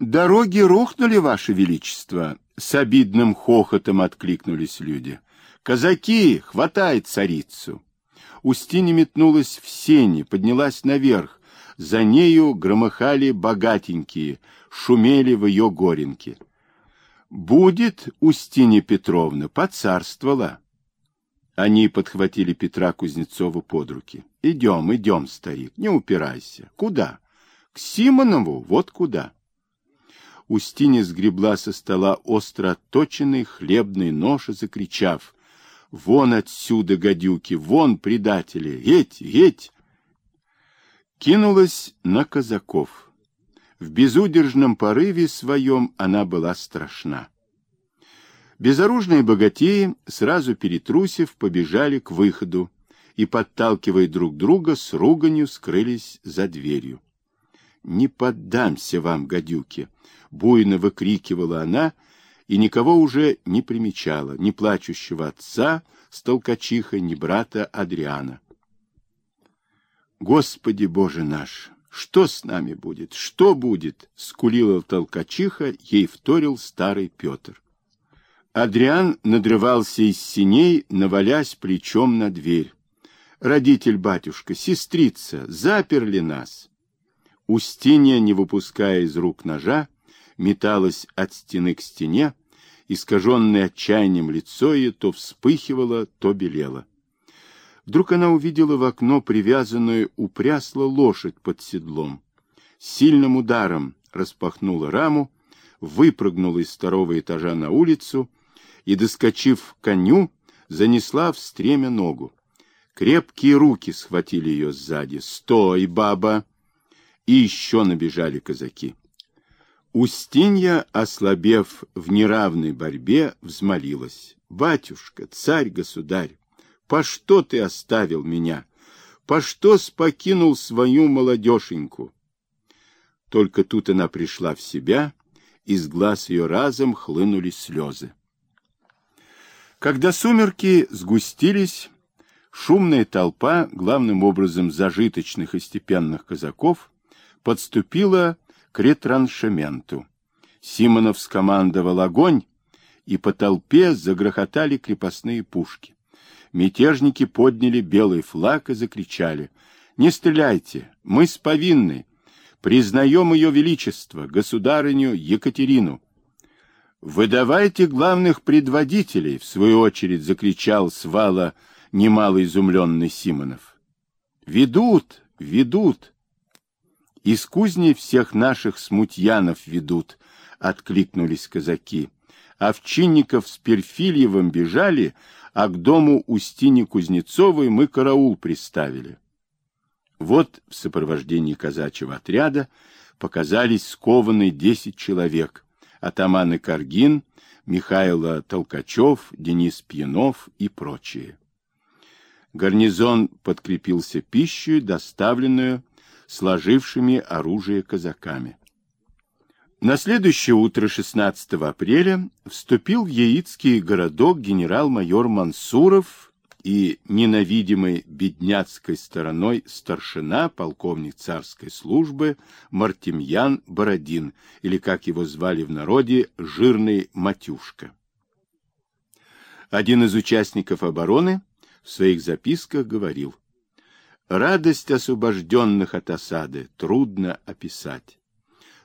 Дороги рухнули, Ваше Величество, с обидным хохотом откликнулись люди. Казаки, хватай царицу! Устинья метнулась в сени, поднялась наверх. За нею громыхали богатенькие, шумели в ее горенке. Будет Устинья Петровна, поцарствовала. Они подхватили Петра Кузнецова под руки. Идем, идем, старик, не упирайся. Куда? К Симонову, вот куда. Устинья сгребла со стола остро отточенный хлебный нож и закричав. Вон отсюда, гадюки, вон предатели, еть, еть! Кинулась на казаков. В безудержном порыве своем она была страшна. Безоружные богатеи, сразу перетрусив, побежали к выходу и, подталкивая друг друга, с руганью скрылись за дверью. «Не поддамся вам, гадюки!» — буйно выкрикивала она, и никого уже не примечала, ни плачущего отца с толкачихой, ни брата Адриана. «Господи Боже наш! Что с нами будет? Что будет?» — скулила толкачиха, ей вторил старый Петр. Адриан надрывался из синей, навалясь плечом на дверь. «Родитель, батюшка, сестрица, заперли нас!» Устинья, не выпуская из рук ножа, металась от стены к стене, искаженное отчаянием лицо ее то вспыхивало, то белело. Вдруг она увидела в окно привязанную у лошадь под седлом. Сильным ударом распахнула раму, выпрыгнула из второго этажа на улицу и, доскочив к коню, занесла в стремя ногу. Крепкие руки схватили ее сзади. «Стой, баба!» И еще набежали казаки. Устинья, ослабев в неравной борьбе, взмолилась. «Батюшка, царь-государь, по что ты оставил меня? По что спокинул свою молодешеньку?» Только тут она пришла в себя, из глаз ее разом хлынули слезы. Когда сумерки сгустились, шумная толпа, главным образом зажиточных и степенных казаков, подступила к ретраншементу. Симонов скомандовал огонь, и по толпе загрохотали крепостные пушки. Мятежники подняли белый флаг и закричали «Не стреляйте! Мы сповинны! Признаем ее величество, государыню Екатерину!» «Выдавайте главных предводителей!» — в свою очередь закричал с вала немало изумленный Симонов. «Ведут! Ведут!» Из кузни всех наших смутьянов ведут, — откликнулись казаки. Овчинников с Перфильевым бежали, а к дому Устини Кузнецовой мы караул приставили. Вот в сопровождении казачьего отряда показались скованные десять человек, атаманы Каргин, Михаила Толкачев, Денис Пьянов и прочие. Гарнизон подкрепился пищей, доставленную сложившими оружие казаками. На следующее утро 16 апреля вступил в Яицкий городок генерал-майор Мансуров и ненавидимый бедняцкой стороной старшина, полковник царской службы Мартемьян Бородин, или, как его звали в народе, Жирный Матюшка. Один из участников обороны в своих записках говорил – Радость освобожденных от осады трудно описать.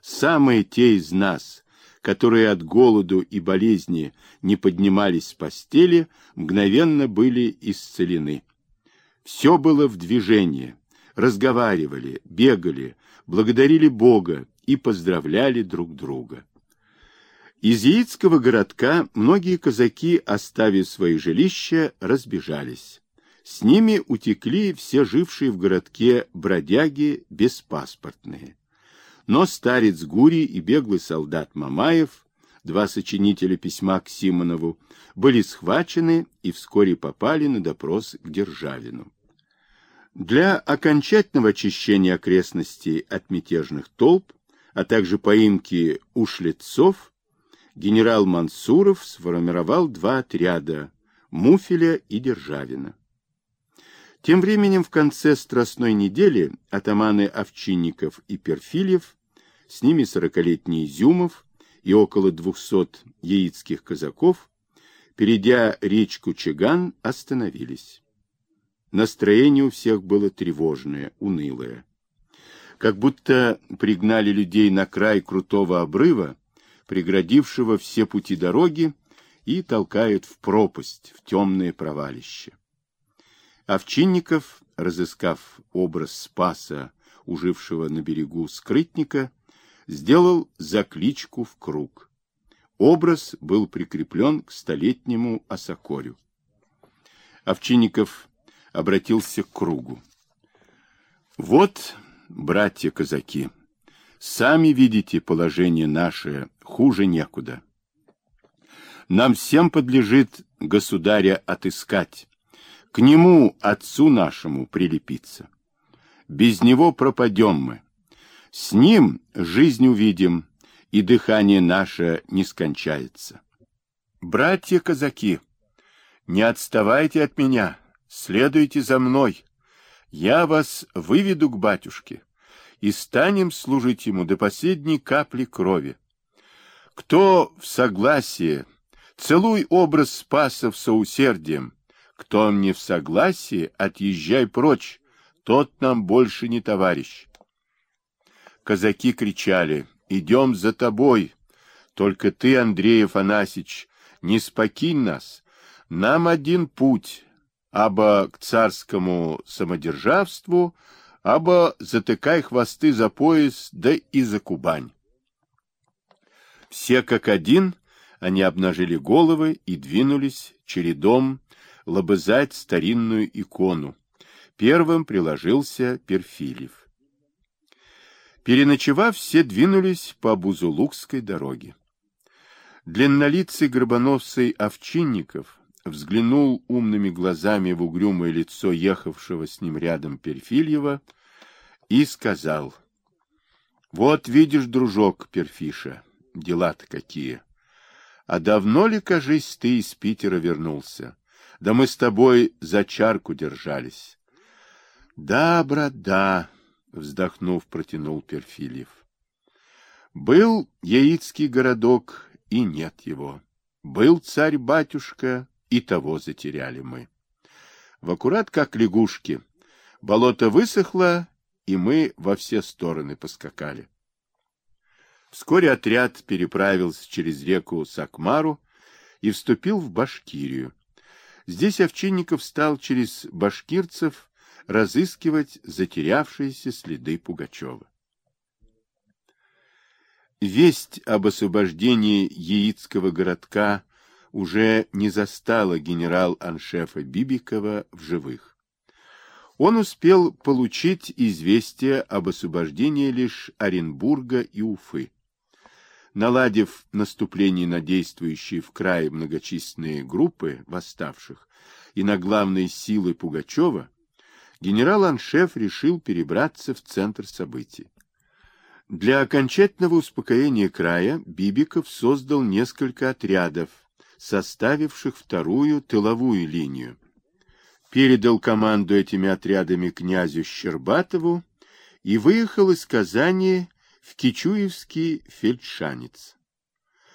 Самые те из нас, которые от голоду и болезни не поднимались с постели, мгновенно были исцелены. Все было в движении. Разговаривали, бегали, благодарили Бога и поздравляли друг друга. Из Яицкого городка многие казаки, оставив свои жилища, разбежались. С ними утекли все жившие в городке бродяги беспаспортные. Но старец Гурий и беглый солдат Мамаев, два сочинителя письма к Симонову, были схвачены и вскоре попали на допрос к Державину. Для окончательного очищения окрестностей от мятежных толп, а также поимки ушлецов, генерал Мансуров сформировал два отряда – Муфеля и Державина. Тем временем в конце Страстной недели атаманы Овчинников и Перфильев с ними сорокалетний Изюмов и около двухсот яицких казаков, перейдя речку Чаган, остановились. Настроение у всех было тревожное, унылое. Как будто пригнали людей на край крутого обрыва, преградившего все пути дороги, и толкают в пропасть, в темное провалище. Овчинников, разыскав образ Спаса, ужившего на берегу скрытника, сделал закличку в круг. Образ был прикреплен к столетнему осокорю. Овчинников обратился к кругу. Вот, братья-казаки, сами видите положение наше, хуже некуда. Нам всем подлежит государя отыскать, к нему, отцу нашему, прилепиться. Без него пропадем мы. С ним жизнь увидим, и дыхание наше не скончается. Братья-казаки, не отставайте от меня, следуйте за мной. Я вас выведу к батюшке, и станем служить ему до последней капли крови. Кто в согласии, целуй образ Спаса соусердием, кто не в согласии, отъезжай прочь, тот нам больше не товарищ. Казаки кричали, идем за тобой, только ты, Андрей Афанасьич, не спокинь нас, нам один путь, або к царскому самодержавству, або затыкай хвосты за пояс, да и за Кубань. Все как один, они обнажили головы и двинулись чередом лобызать старинную икону. Первым приложился Перфильев. Переночевав, все двинулись по Бузулукской дороге. Длиннолицый горбоносый Овчинников взглянул умными глазами в угрюмое лицо ехавшего с ним рядом Перфильева и сказал, «Вот видишь, дружок Перфиша, дела-то какие. А давно ли, кажись, ты из Питера вернулся? Да мы с тобой за чарку держались. Да, брат, да, вздохнув, протянул Перфильев. Был яицкий городок, и нет его. Был царь-батюшка, и того затеряли мы. В аккурат как лягушки. Болото высохло, и мы во все стороны поскакали. Вскоре отряд переправился через реку Сакмару и вступил в Башкирию. Здесь Овчинников стал через башкирцев разыскивать затерявшиеся следы Пугачева. Весть об освобождении Яицкого городка уже не застала генерал-аншефа Бибикова в живых. Он успел получить известие об освобождении лишь Оренбурга и Уфы наладив наступление на действующие в крае многочисленные группы восставших и на главные силы Пугачева, генерал-аншеф решил перебраться в центр событий. Для окончательного успокоения края Бибиков создал несколько отрядов, составивших вторую тыловую линию. Передал команду этими отрядами князю Щербатову и выехал из Казани в Кичуевский фельдшанец.